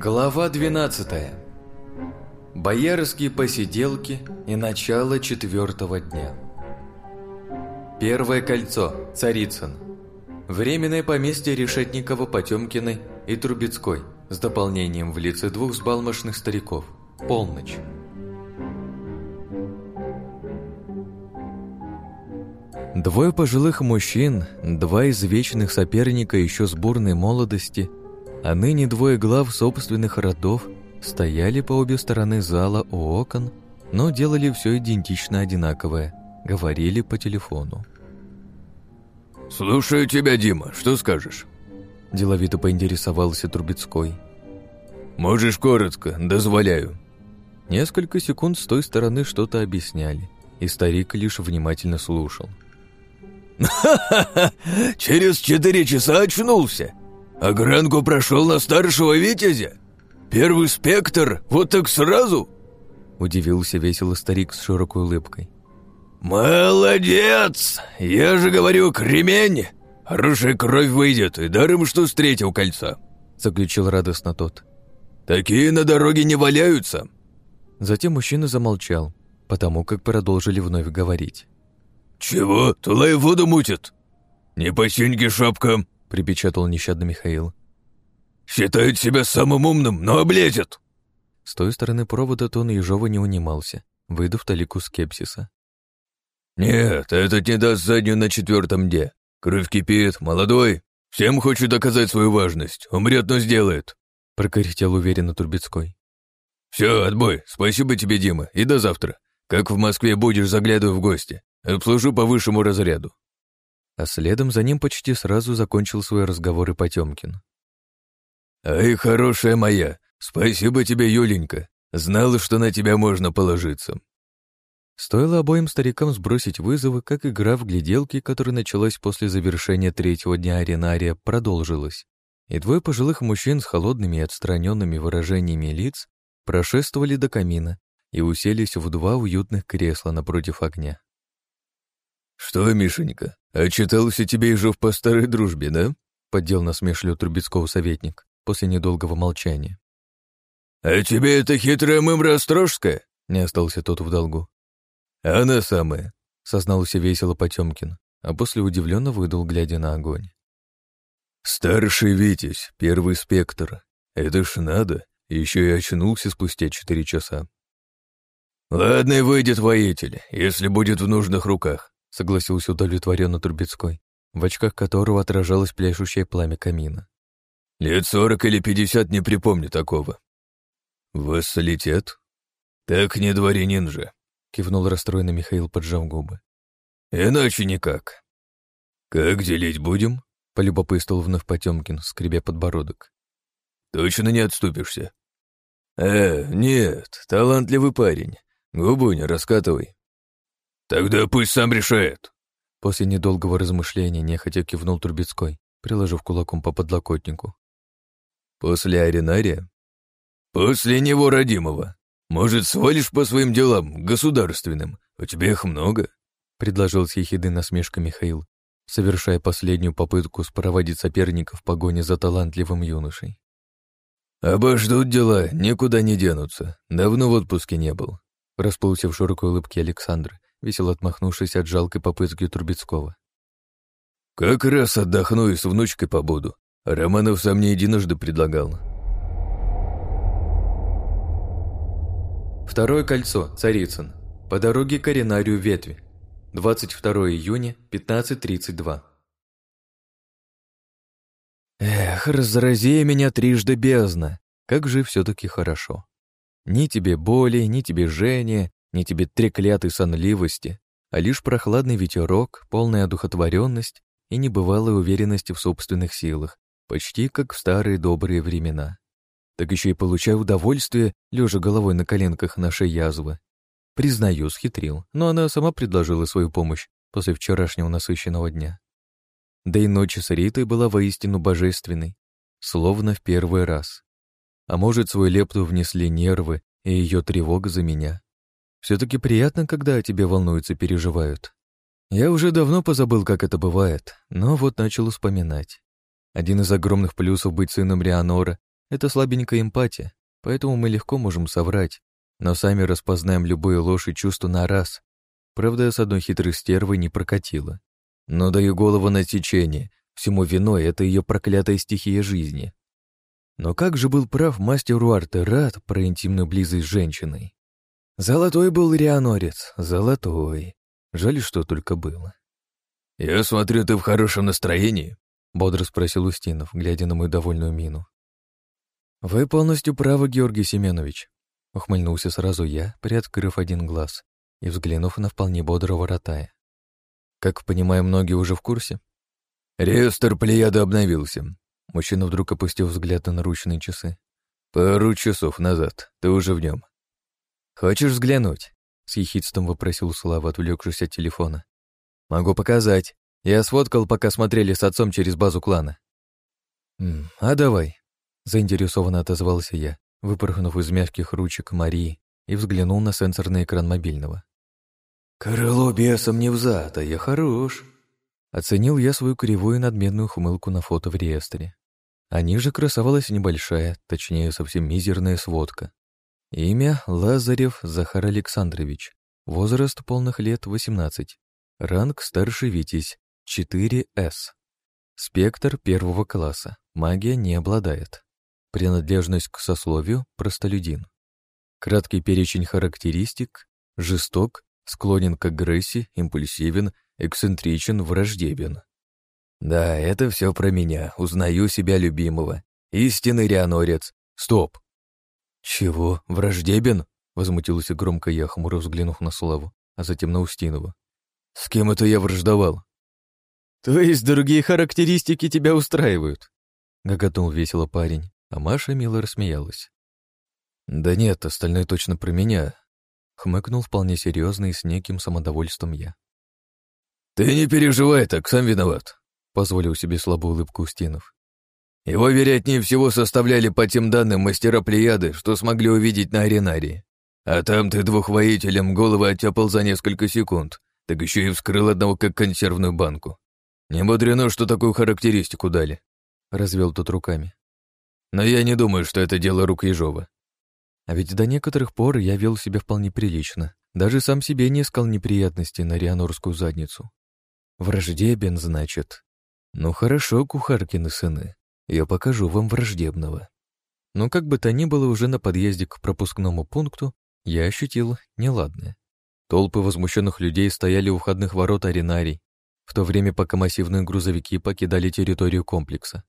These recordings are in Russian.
Глава 12. Боярские посиделки и начало четвертого дня. Первое кольцо. Царицын. Временное поместье Решетникова, Потемкиной и Трубецкой с дополнением в лице двух сбалмошных стариков. Полночь. Двое пожилых мужчин, два извечных соперника еще с бурной молодости, а ныне двое глав собственных родов стояли по обе стороны зала у окон, но делали все идентично одинаковое, говорили по телефону. «Слушаю тебя, Дима, что скажешь?» Деловито поинтересовался Трубецкой. «Можешь коротко, дозволяю». Несколько секунд с той стороны что-то объясняли, и старик лишь внимательно слушал. «Ха-ха-ха! Через четыре часа очнулся! А Гранку прошел на старшего Витязя? Первый спектр? Вот так сразу?» Удивился весело старик с широкой улыбкой. «Молодец! Я же говорю, кремень! Хорошая кровь выйдет, и даром, что встретил кольца!» Заключил радостно тот. «Такие на дороге не валяются!» Затем мужчина замолчал, потому как продолжили вновь говорить. «Чего? Тулай воду мутит?» «Не по синьке шапка!» — припечатал нещадно Михаил. «Считает себя самым умным, но облезет!» С той стороны провода тон Ежова не унимался, выдав талику скепсиса. «Нет, этот не даст заднюю на четвертом де. Кровь кипит, молодой, всем хочет доказать свою важность, умрет, но сделает», — прокряхтел уверенно Турбецкой. «Все, отбой, спасибо тебе, Дима, и до завтра. Как в Москве будешь, заглядывай в гости. Обслужу по высшему разряду». А следом за ним почти сразу закончил свой разговор и Потемкин. «Ай, хорошая моя, спасибо тебе, Юленька. Знала, что на тебя можно положиться». Стоило обоим старикам сбросить вызовы, как игра в гляделки, которая началась после завершения третьего дня аренария, продолжилась, и двое пожилых мужчин с холодными и отстраненными выражениями лиц прошествовали до камина и уселись в два уютных кресла напротив огня. «Что, Мишенька, отчитался тебе Ежов по старой дружбе, да?» — поддел насмешливо Трубецкого советник после недолгого молчания. «А тебе это хитрая мымра Острожская?» — не остался тот в долгу. «Она самая», — сознался весело Потемкин, а после удивленно выдал, глядя на огонь. «Старший Витязь, первый спектр. Это ж надо, еще и очнулся спустя четыре часа». «Ладно, выйдет воитель, если будет в нужных руках», — согласился удовлетворенно Трубецкой, в очках которого отражалось пляшущее пламя камина. «Лет сорок или пятьдесят не припомню такого». «Вассалитет?» «Так не дворянин же», — кивнул расстроенный Михаил, поджав губы. «Иначе никак». «Как делить будем?» — полюбопытствовал вновь Потемкин, скребя подбородок. «Точно не отступишься?» «Э, нет, талантливый парень. Губу не раскатывай. «Тогда пусть сам решает». После недолгого размышления нехотя кивнул Трубецкой, приложив кулаком по подлокотнику. «После Аринария?» «После него, родимого. Может, свалишь по своим делам, государственным? У тебя их много?» предложил с ехидой насмешкой Михаил, совершая последнюю попытку спроводить соперника в погоне за талантливым юношей. «Обождут дела, никуда не денутся. Давно в отпуске не был», расплылся в широкой улыбке Александр, весело отмахнувшись от жалкой попытки Трубецкого. «Как раз отдохну и с внучкой побуду. Романов сам не единожды предлагал». Второе кольцо, Царицын. По дороге к Аренарию ветви. 22 июня, 15.32. Эх, разрази меня трижды бездна. Как же все-таки хорошо. Ни тебе боли, ни тебе жжения, ни тебе треклятой сонливости, а лишь прохладный ветерок, полная одухотворенность и небывалая уверенность в собственных силах, почти как в старые добрые времена. Так еще и получаю удовольствие, лежа головой на коленках нашей язвы. Признаю, схитрил, но она сама предложила свою помощь после вчерашнего насыщенного дня. Да и ночь с Ритой была воистину божественной, словно в первый раз. А может, свой лепту внесли нервы и ее тревога за меня. Все-таки приятно, когда о тебе волнуются, переживают. Я уже давно позабыл, как это бывает, но вот начал вспоминать. Один из огромных плюсов быть сыном Рианора Это слабенькая эмпатия, поэтому мы легко можем соврать, но сами распознаем любую ложь и чувство на раз. Правда, с одной хитрой стервой не прокатило. Но даю голову на течение, всему виной это ее проклятая стихия жизни. Но как же был прав мастер Уарте рад про интимную близость с женщиной. Золотой был Рианорец, золотой. Жаль, что только было. «Я смотрю, ты в хорошем настроении», — бодро спросил Устинов, глядя на мою довольную мину. «Вы полностью правы, Георгий Семенович», — ухмыльнулся сразу я, приоткрыв один глаз и взглянув на вполне бодрого ротая. «Как понимаю, многие уже в курсе?» «Реестр Плеяда обновился». Мужчина вдруг опустил взгляд на наручные часы. «Пару часов назад. Ты уже в нем. «Хочешь взглянуть?» — с ехидством вопросил Слава, отвлекшись от телефона. «Могу показать. Я сфоткал, пока смотрели с отцом через базу клана». «А давай», — заинтересованно отозвался я, выпорхнув из мягких ручек Марии и взглянул на сенсорный экран мобильного. «Крыло бесом не взад, а я хорош», — оценил я свою кривую надменную хмылку на фото в реестре. А ниже красовалась небольшая, точнее, совсем мизерная сводка. Имя Лазарев Захар Александрович. Возраст полных лет 18. Ранг старший Витязь 4С. Спектр первого класса. Магия не обладает. Принадлежность к сословию – простолюдин. Краткий перечень характеристик – жесток, склонен к агрессии, импульсивен, эксцентричен, враждебен. Да, это все про меня. Узнаю себя любимого. Истинный рианорец. Стоп, «Чего? Враждебен?» — возмутился громко я, хмуро взглянув на Славу, а затем на Устинова. «С кем это я враждовал?» «То есть другие характеристики тебя устраивают?» — гоготнул весело парень, а Маша мило рассмеялась. «Да нет, остальное точно про меня», — хмыкнул вполне серьезно и с неким самодовольством я. «Ты не переживай так, сам виноват», — позволил себе слабую улыбку Устинов. Его, вероятнее всего, составляли по тем данным мастера Плеяды, что смогли увидеть на аренарии. А там ты двух воителям головы оттяпал за несколько секунд, так еще и вскрыл одного как консервную банку. Не мудрено, что такую характеристику дали. Развел тут руками. Но я не думаю, что это дело рук Ежова. А ведь до некоторых пор я вел себя вполне прилично. Даже сам себе не искал неприятностей на рианорскую задницу. Враждебен, значит. Ну хорошо, кухаркины сыны. Я покажу вам враждебного. Но как бы то ни было, уже на подъезде к пропускному пункту я ощутил неладное. Толпы возмущенных людей стояли у входных ворот аренарий, в то время пока массивные грузовики покидали территорию комплекса.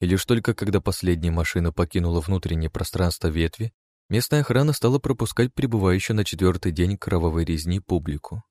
И лишь только когда последняя машина покинула внутреннее пространство ветви, местная охрана стала пропускать прибывающую на четвертый день кровавой резни публику.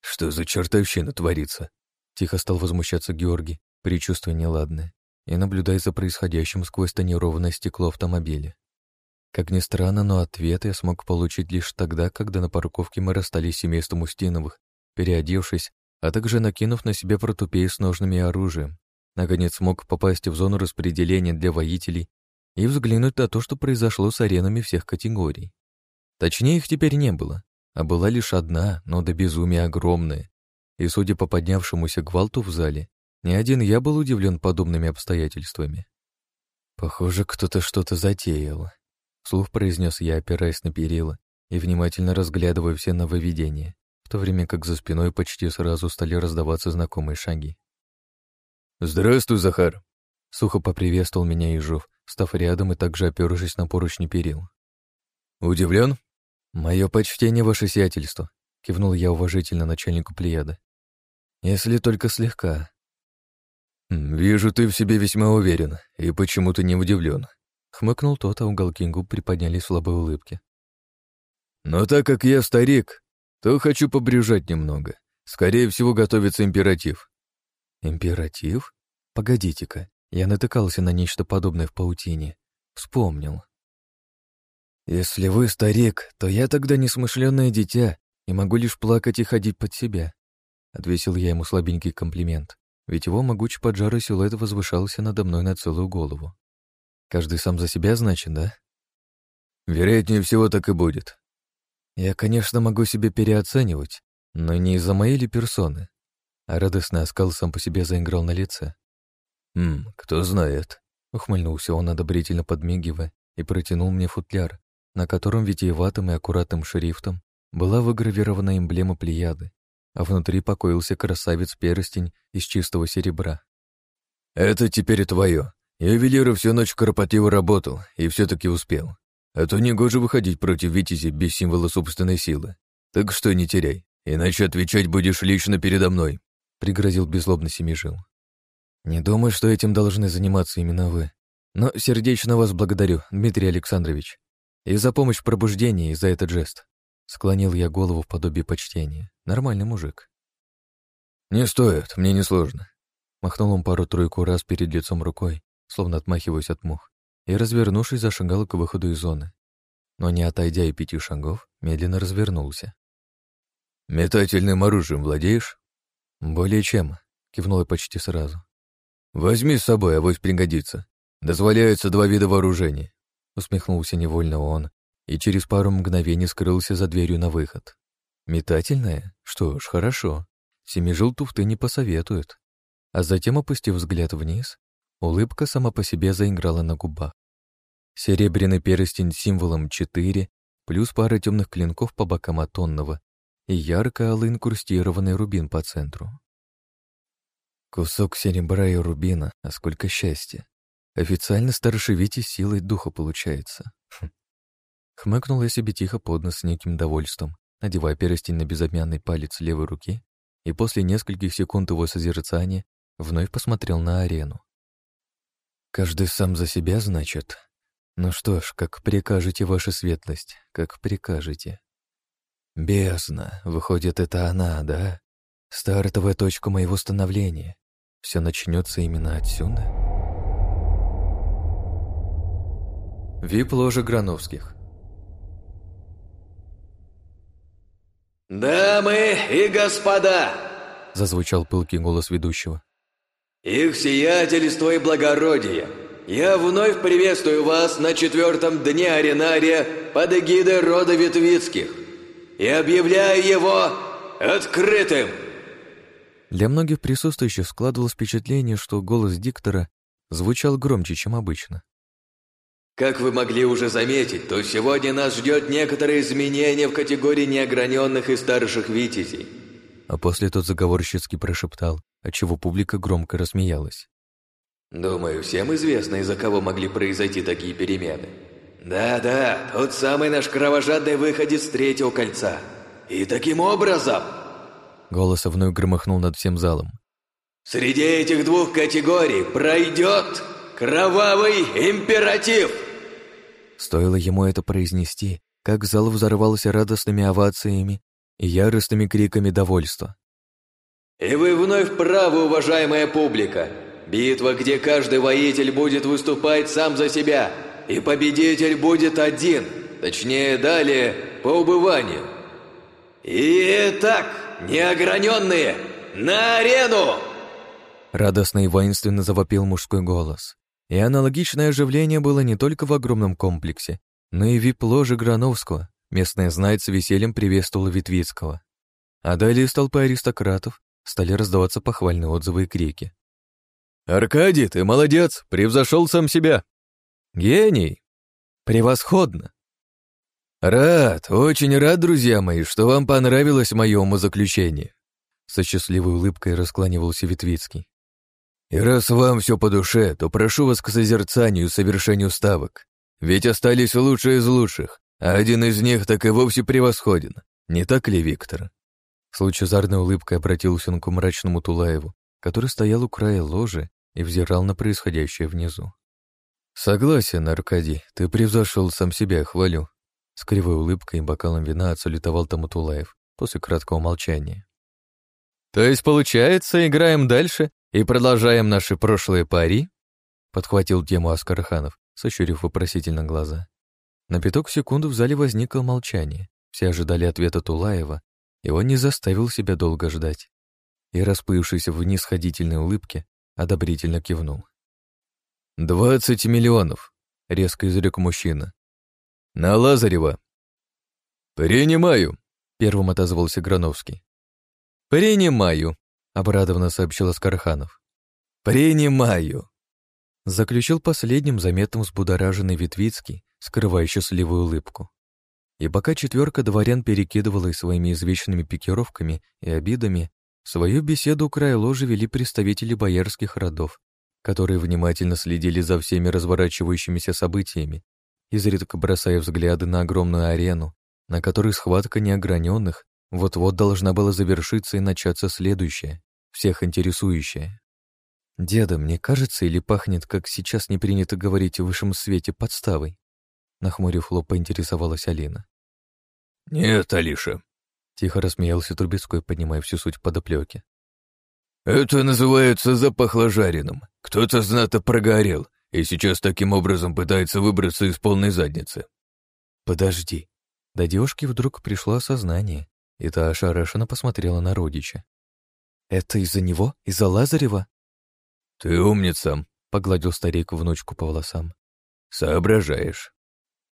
«Что за чертовщина творится?» — тихо стал возмущаться Георгий, предчувствуя неладное и наблюдая за происходящим сквозь тонированное стекло автомобиля. Как ни странно, но ответ я смог получить лишь тогда, когда на парковке мы расстались с семейством Устиновых, переодевшись, а также накинув на себя протупеи с ножными и оружием. Наконец смог попасть в зону распределения для воителей и взглянуть на то, что произошло с аренами всех категорий. Точнее, их теперь не было, а была лишь одна, но до безумия огромная. И, судя по поднявшемуся гвалту в зале, не один я был удивлен подобными обстоятельствами. Похоже, кто-то что-то затеял. Слух произнес я, опираясь на перила и внимательно разглядывая все нововведения, в то время как за спиной почти сразу стали раздаваться знакомые шаги. «Здравствуй, Захар!» Сухо поприветствовал меня Ежов, став рядом и также опершись на поручни перил. «Удивлен?» «Мое почтение, ваше сиятельство», — кивнул я уважительно начальнику Плеяда. «Если только слегка. «Вижу, ты в себе весьма уверен и почему-то не удивлен», — хмыкнул тот, а уголки губ приподнялись в слабой улыбке. «Но так как я старик, то хочу побрюжать немного. Скорее всего, готовится императив». «Императив? Погодите-ка, я натыкался на нечто подобное в паутине. Вспомнил». «Если вы старик, то я тогда несмышленное дитя и могу лишь плакать и ходить под себя», — отвесил я ему слабенький комплимент ведь его могучий поджарый силуэт возвышался надо мной на целую голову. Каждый сам за себя, значит, да? Вероятнее всего так и будет. Я, конечно, могу себя переоценивать, но не из-за моей ли персоны. А радостный оскал сам по себе заиграл на лице. «Хм, кто знает», Ухмыльнулся он, одобрительно подмигивая, и протянул мне футляр, на котором витиеватым и аккуратным шрифтом была выгравирована эмблема Плеяды, а внутри покоился красавец-перстень из чистого серебра. «Это теперь твое. Ювелир всю ночь кропотливо работал и все таки успел. А то негоже выходить против Витязи без символа собственной силы. Так что не теряй, иначе отвечать будешь лично передо мной», — пригрозил беззлобно Семижил. «Не думаю, что этим должны заниматься именно вы. Но сердечно вас благодарю, Дмитрий Александрович. И за помощь в пробуждении, и за этот жест». Склонил я голову в подобие почтения. Нормальный мужик. «Не стоит, мне несложно». Махнул он пару-тройку раз перед лицом рукой, словно отмахиваясь от мух, и, развернувшись, зашагал к выходу из зоны. Но не отойдя и пяти шагов, медленно развернулся. «Метательным оружием владеешь?» «Более чем», — кивнул я почти сразу. «Возьми с собой, авось пригодится. Дозволяются два вида вооружений», — усмехнулся невольно он и через пару мгновений скрылся за дверью на выход. «Метательная? Что ж, хорошо. Семижил туфты не посоветует». А затем, опустив взгляд вниз, улыбка сама по себе заиграла на губах. Серебряный перстень с символом 4, плюс пара темных клинков по бокам атонного и ярко-алый инкрустированный рубин по центру. Кусок серебра и рубина, а сколько счастья. Официально старшевите силой духа получается. Хм. Хмыкнул я себе тихо под нос с неким довольством, надевая перстень на безымянный палец левой руки, и после нескольких секунд его созерцания вновь посмотрел на арену. «Каждый сам за себя, значит? Ну что ж, как прикажете, ваша светлость, как прикажете». «Бездна, выходит, это она, да? Стартовая точка моего становления. Все начнется именно отсюда. Вип-ложа Грановских «Дамы и господа!» — зазвучал пылкий голос ведущего. «Их сиятельство и благородие! Я вновь приветствую вас на четвертом дне аренария под эгидой рода Ветвицких и объявляю его открытым!» Для многих присутствующих складывалось впечатление, что голос диктора звучал громче, чем обычно. Как вы могли уже заметить, то сегодня нас ждет некоторые изменения в категории неограненных и старших витязей. А после тот заговорщицки прошептал, отчего публика громко рассмеялась. Думаю, всем известно, из-за кого могли произойти такие перемены. Да-да, тот самый наш кровожадный выходец третьего кольца. И таким образом... Голос вновь громыхнул над всем залом. «Среди этих двух категорий пройдет кровавый императив!» Стоило ему это произнести, как зал взорвался радостными овациями и яростными криками довольства. «И вы вновь правы, уважаемая публика! Битва, где каждый воитель будет выступать сам за себя, и победитель будет один, точнее, далее, по убыванию. Итак, неограненные, на арену!» Радостно и воинственно завопил мужской голос. И аналогичное оживление было не только в огромном комплексе, но и вип-ложе Грановского. Местная знать с весельем приветствовала Витвицкого. А далее из толпы аристократов стали раздаваться похвальные отзывы и крики. «Аркадий, ты молодец, превзошел сам себя!» «Гений! Превосходно!» «Рад, очень рад, друзья мои, что вам понравилось мое умозаключение!» Со счастливой улыбкой раскланивался Витвицкий. «И раз вам все по душе, то прошу вас к созерцанию и совершению ставок. Ведь остались лучшие из лучших, а один из них так и вовсе превосходен. Не так ли, Виктор?» С лучезарной улыбкой обратился он к мрачному Тулаеву, который стоял у края ложи и взирал на происходящее внизу. «Согласен, Аркадий, ты превзошел сам себя, хвалю», с кривой улыбкой и бокалом вина отсалютовал Тамутулаев после краткого молчания. «То есть, получается, играем дальше и продолжаем наши прошлые пари?» Подхватил тему Аскарханов, сощурив вопросительно глаза. На пяток секунд в зале возникло молчание. Все ожидали ответа Тулаева, и он не заставил себя долго ждать. И, расплывшийся в нисходительной улыбке, одобрительно кивнул. «Двадцать миллионов», — резко изрек мужчина. «На Лазарева!» «Принимаю!» — первым отозвался Грановский. «Принимаю!» — обрадованно сообщил Аскарханов. «Принимаю!» Заключил последним заметным взбудораженный Витвицкий, скрывая счастливую улыбку. И пока четверка дворян перекидывала своими извечными пикировками и обидами, свою беседу у края ложи вели представители боярских родов, которые внимательно следили за всеми разворачивающимися событиями, изредка бросая взгляды на огромную арену, на которой схватка неограненных вот-вот должна была завершиться и начаться следующая, всех интересующая. «Деда, мне кажется, или пахнет, как сейчас не принято говорить в высшем свете, подставой?» Нахмурив лоб, поинтересовалась Алина. «Нет, Алиша», — тихо рассмеялся Трубецкой, поднимая всю суть подоплеки. «Это называется запахло жареным. Кто-то знато прогорел, и сейчас таким образом пытается выбраться из полной задницы». «Подожди». До девушки вдруг пришло осознание, и та ошарашенно посмотрела на родича. «Это из-за него? Из-за Лазарева?» «Ты умница», — погладил старик внучку по волосам. «Соображаешь».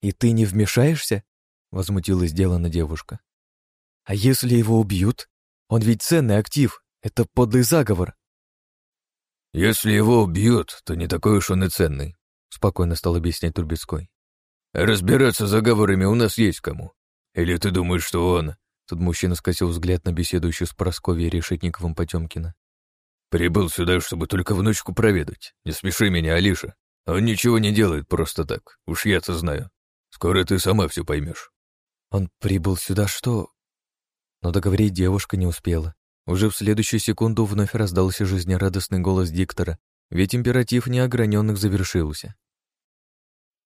«И ты не вмешаешься?» — возмутилась делана девушка. «А если его убьют? Он ведь ценный актив, это подлый заговор». «Если его убьют, то не такой уж он и ценный», — спокойно стал объяснять Трубецкой. «Разбираться с заговорами у нас есть кому. Или ты думаешь, что он...» Тут мужчина скосил взгляд на беседующую с Поросковьей Решетниковым Потемкина. «Прибыл сюда, чтобы только внучку проведать. Не смеши меня, Алиша. Он ничего не делает просто так. Уж я-то знаю. Скоро ты сама все поймешь». «Он прибыл сюда что?» Но договорить девушка не успела. Уже в следующую секунду вновь раздался жизнерадостный голос диктора, ведь императив неограненных завершился.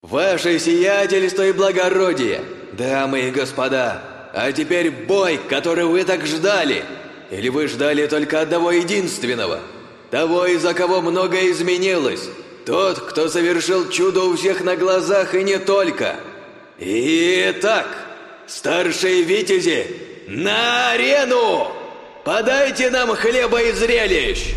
«Ваше сиятельство и благородие, дамы и господа, а теперь бой, который вы так ждали! Или вы ждали только одного единственного? Того, из-за кого многое изменилось? Тот, кто совершил чудо у всех на глазах и не только? Итак, старшие витязи, на арену!» Подайте нам хлеба и зрелищ!»